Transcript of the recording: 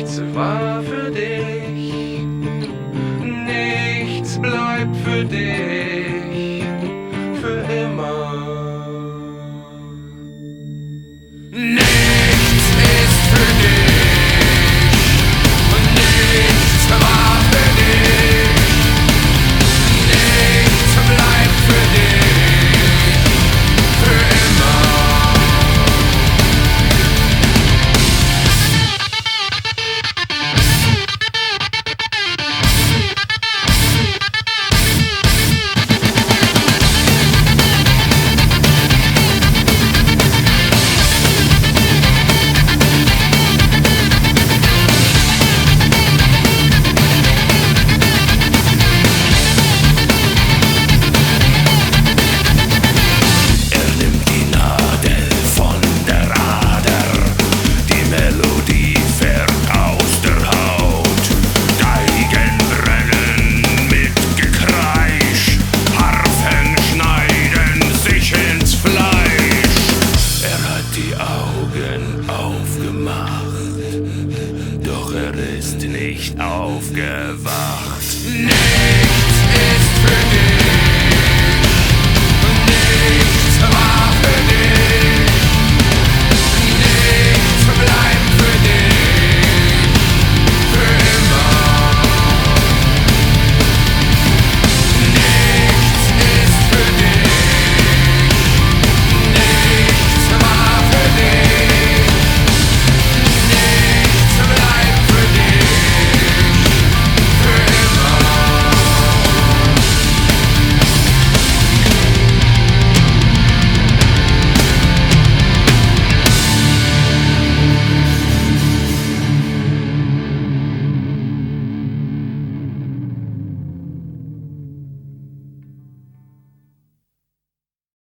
nichts war für dich, nichts bleibt für dich. Augen aufgemacht, doch er ist nicht aufgewacht. Nee!